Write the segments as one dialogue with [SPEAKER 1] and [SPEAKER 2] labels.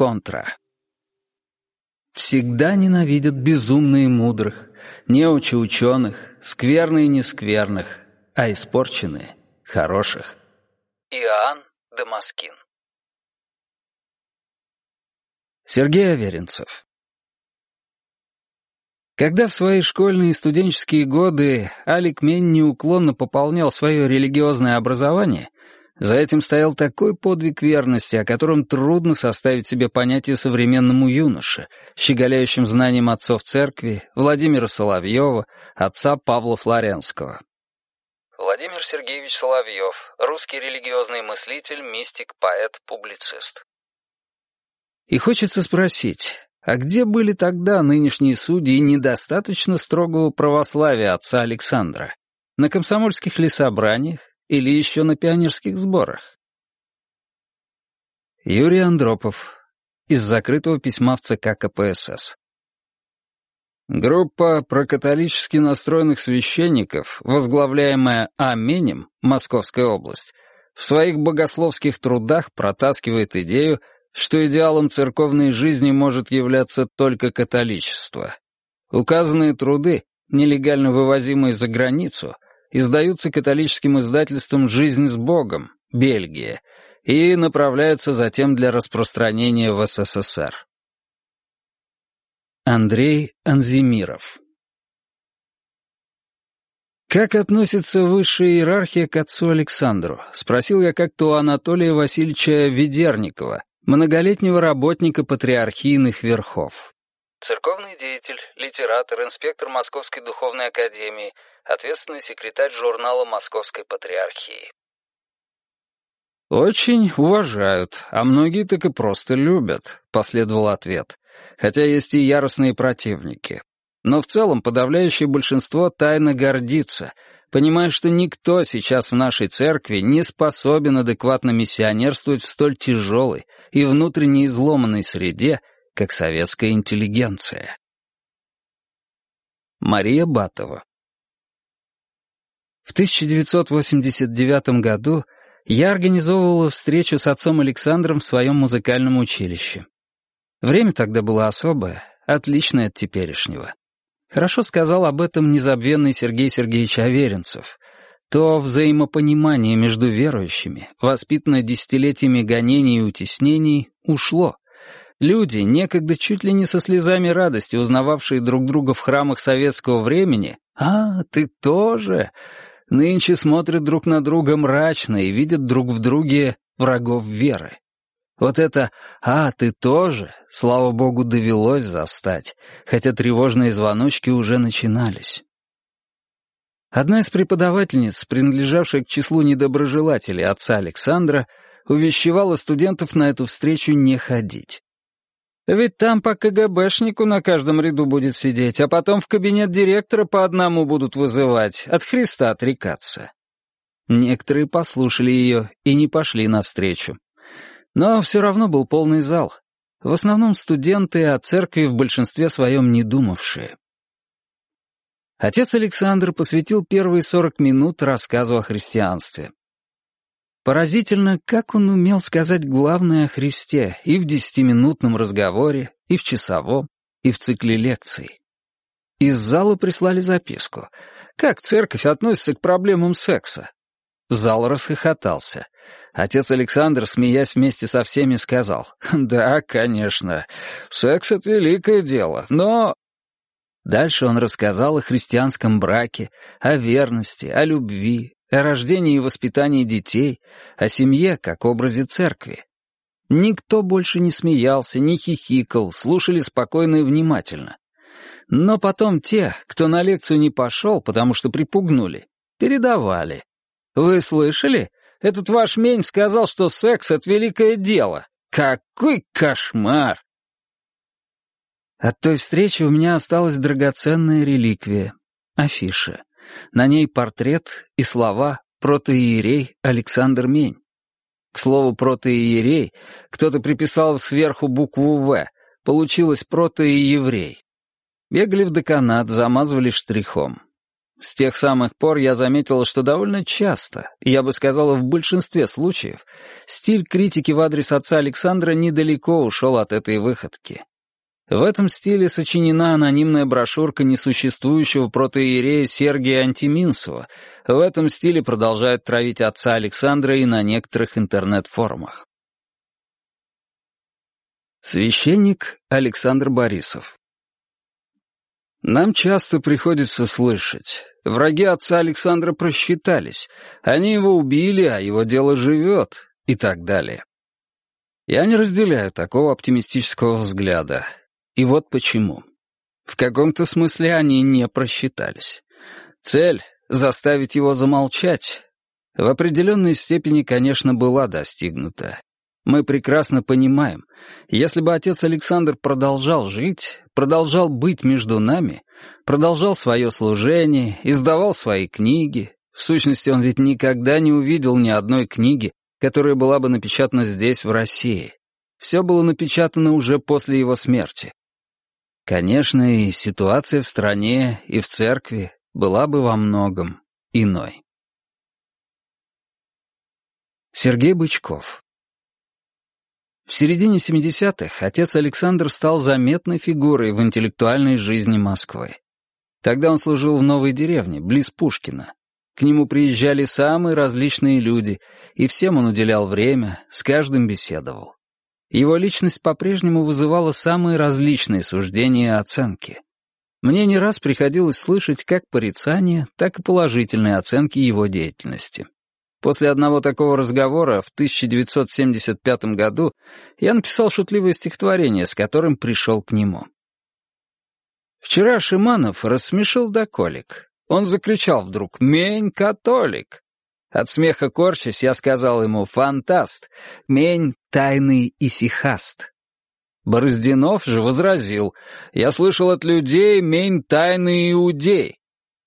[SPEAKER 1] Контра. Всегда ненавидят безумные мудрых, неучи ученых, скверные нескверных, а испорченные — хороших. Иоанн Дамаскин Сергей Аверинцев Когда в свои школьные и студенческие годы Алик Мень неуклонно пополнял свое религиозное образование — за этим стоял такой подвиг верности, о котором трудно составить себе понятие современному юноше, щеголяющим знанием отцов церкви, Владимира Соловьева, отца Павла Флоренского. Владимир Сергеевич Соловьев, русский религиозный мыслитель, мистик, поэт, публицист. И хочется спросить, а где были тогда нынешние судьи недостаточно строгого православия отца Александра? На комсомольских ли собраниях, или еще на пионерских сборах? Юрий Андропов. Из закрытого письма в ЦК КПСС. Группа прокатолически настроенных священников, возглавляемая Аменем, Московская область, в своих богословских трудах протаскивает идею, что идеалом церковной жизни может являться только католичество. Указанные труды, нелегально вывозимые за границу, издаются католическим издательством «Жизнь с Богом», Бельгия, и направляются затем для распространения в СССР. Андрей Анзимиров «Как относится высшая иерархия к отцу Александру?» — спросил я как-то у Анатолия Васильевича Ведерникова, многолетнего работника патриархийных верхов. Церковный деятель, литератор, инспектор Московской духовной академии — ответственный секретарь журнала Московской Патриархии. «Очень уважают, а многие так и просто любят», — последовал ответ. «Хотя есть и яростные противники. Но в целом подавляющее большинство тайно гордится, понимая, что никто сейчас в нашей церкви не способен адекватно миссионерствовать в столь тяжелой и внутренне изломанной среде, как советская интеллигенция». Мария Батова в 1989 году я организовывала встречу с отцом Александром в своем музыкальном училище. Время тогда было особое, отличное от теперешнего. Хорошо сказал об этом незабвенный Сергей Сергеевич Аверинцев. То взаимопонимание между верующими, воспитанное десятилетиями гонений и утеснений, ушло. Люди, некогда чуть ли не со слезами радости узнававшие друг друга в храмах советского времени, «А, ты тоже!» нынче смотрят друг на друга мрачно и видят друг в друге врагов веры. Вот это «а, ты тоже», слава богу, довелось застать, хотя тревожные звоночки уже начинались. Одна из преподавательниц, принадлежавшая к числу недоброжелателей отца Александра, увещевала студентов на эту встречу не ходить. Ведь там по КГБшнику на каждом ряду будет сидеть, а потом в кабинет директора по одному будут вызывать, от Христа отрекаться. Некоторые послушали ее и не пошли навстречу. Но все равно был полный зал. В основном студенты, о церкви в большинстве своем не думавшие. Отец Александр посвятил первые сорок минут рассказу о христианстве. Поразительно, как он умел сказать главное о Христе и в десятиминутном разговоре, и в часовом, и в цикле лекций. Из зала прислали записку. Как церковь относится к проблемам секса? Зал расхохотался. Отец Александр, смеясь вместе со всеми, сказал, «Да, конечно, секс — это великое дело, но...» Дальше он рассказал о христианском браке, о верности, о любви, о рождении и воспитании детей, о семье как образе церкви. Никто больше не смеялся, не хихикал, слушали спокойно и внимательно. Но потом те, кто на лекцию не пошел, потому что припугнули, передавали. «Вы слышали? Этот ваш мень сказал, что секс — это великое дело. Какой кошмар!» От той встречи у меня осталась драгоценная реликвия — афиша. На ней портрет и слова протоиерей Александр Мень. К слову, протоиерей кто-то приписал сверху букву «В», получилось протоиеврей. Бегали в деканат, замазывали штрихом. С тех самых пор я заметила, что довольно часто, я бы сказала в большинстве случаев, стиль критики в адрес отца Александра недалеко ушел от этой выходки. В этом стиле сочинена анонимная брошюрка несуществующего протоиерея Сергия Антиминсова. В этом стиле продолжают травить отца Александра и на некоторых интернет-форумах. Священник Александр Борисов Нам часто приходится слышать. Враги отца Александра просчитались. Они его убили, а его дело живет, и так далее. Я не разделяю такого оптимистического взгляда. И вот почему. В каком-то смысле они не просчитались. Цель — заставить его замолчать. В определенной степени, конечно, была достигнута. Мы прекрасно понимаем, если бы отец Александр продолжал жить, продолжал быть между нами, продолжал свое служение, издавал свои книги, в сущности, он ведь никогда не увидел ни одной книги, которая была бы напечатана здесь, в России. Все было напечатано уже после его смерти. Конечно, и ситуация в стране, и в церкви была бы во многом иной. Сергей Бычков В середине 70-х отец Александр стал заметной фигурой в интеллектуальной жизни Москвы. Тогда он служил в новой деревне, близ Пушкина. К нему приезжали самые различные люди, и всем он уделял время, с каждым беседовал. Его личность по-прежнему вызывала самые различные суждения и оценки. Мне не раз приходилось слышать как порицания, так и положительные оценки его деятельности. После одного такого разговора в 1975 году я написал шутливое стихотворение, с которым пришел к нему. Вчера Шиманов рассмешил до колик. Он закричал вдруг «Мень, католик!» От смеха корчась, я сказал ему «Фантаст! Мень тайный исихаст!» Бороздинов же возразил «Я слышал от людей мень тайный иудей!»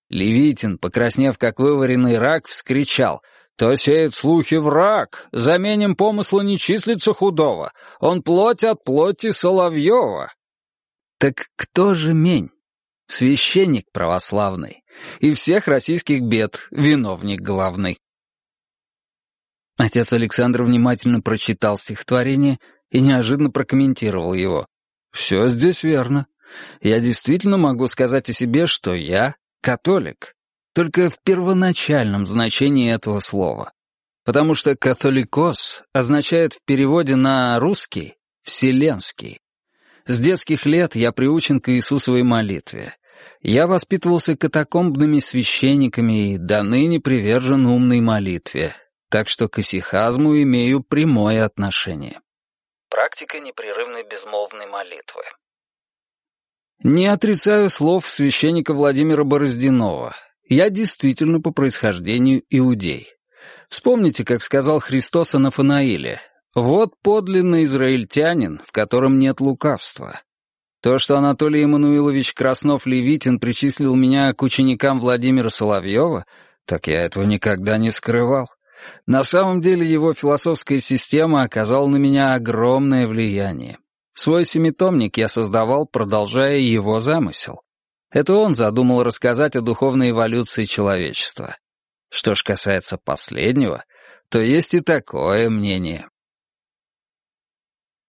[SPEAKER 1] Левитин, покраснев как вываренный рак, вскричал «То сеет слухи враг, заменим помысла не числится худого, он плоть от плоти Соловьева». Так кто же мень? Священник православный. И всех российских бед виновник главный. Отец Александр внимательно прочитал стихотворение и неожиданно прокомментировал его. «Все здесь верно. Я действительно могу сказать о себе, что я католик, только в первоначальном значении этого слова. Потому что «католикос» означает в переводе на русский «вселенский». С детских лет я приучен к Иисусовой молитве. Я воспитывался катакомбными священниками и до ныне привержен умной молитве, так что к исихазму имею прямое отношение. Практика непрерывной безмолвной молитвы. Не отрицаю слов священника Владимира Бороздинова. Я действительно по происхождению иудей. Вспомните, как сказал Христос о Нафанаиле. «Вот подлинный израильтянин, в котором нет лукавства». То, что Анатолий Емануилович Краснов-Левитин причислил меня к ученикам Владимира Соловьева, так я этого никогда не скрывал. На самом деле его философская система оказала на меня огромное влияние. Свой семитомник я создавал, продолжая его замысел. Это он задумал рассказать о духовной эволюции человечества. Что ж касается последнего, то есть и такое мнение.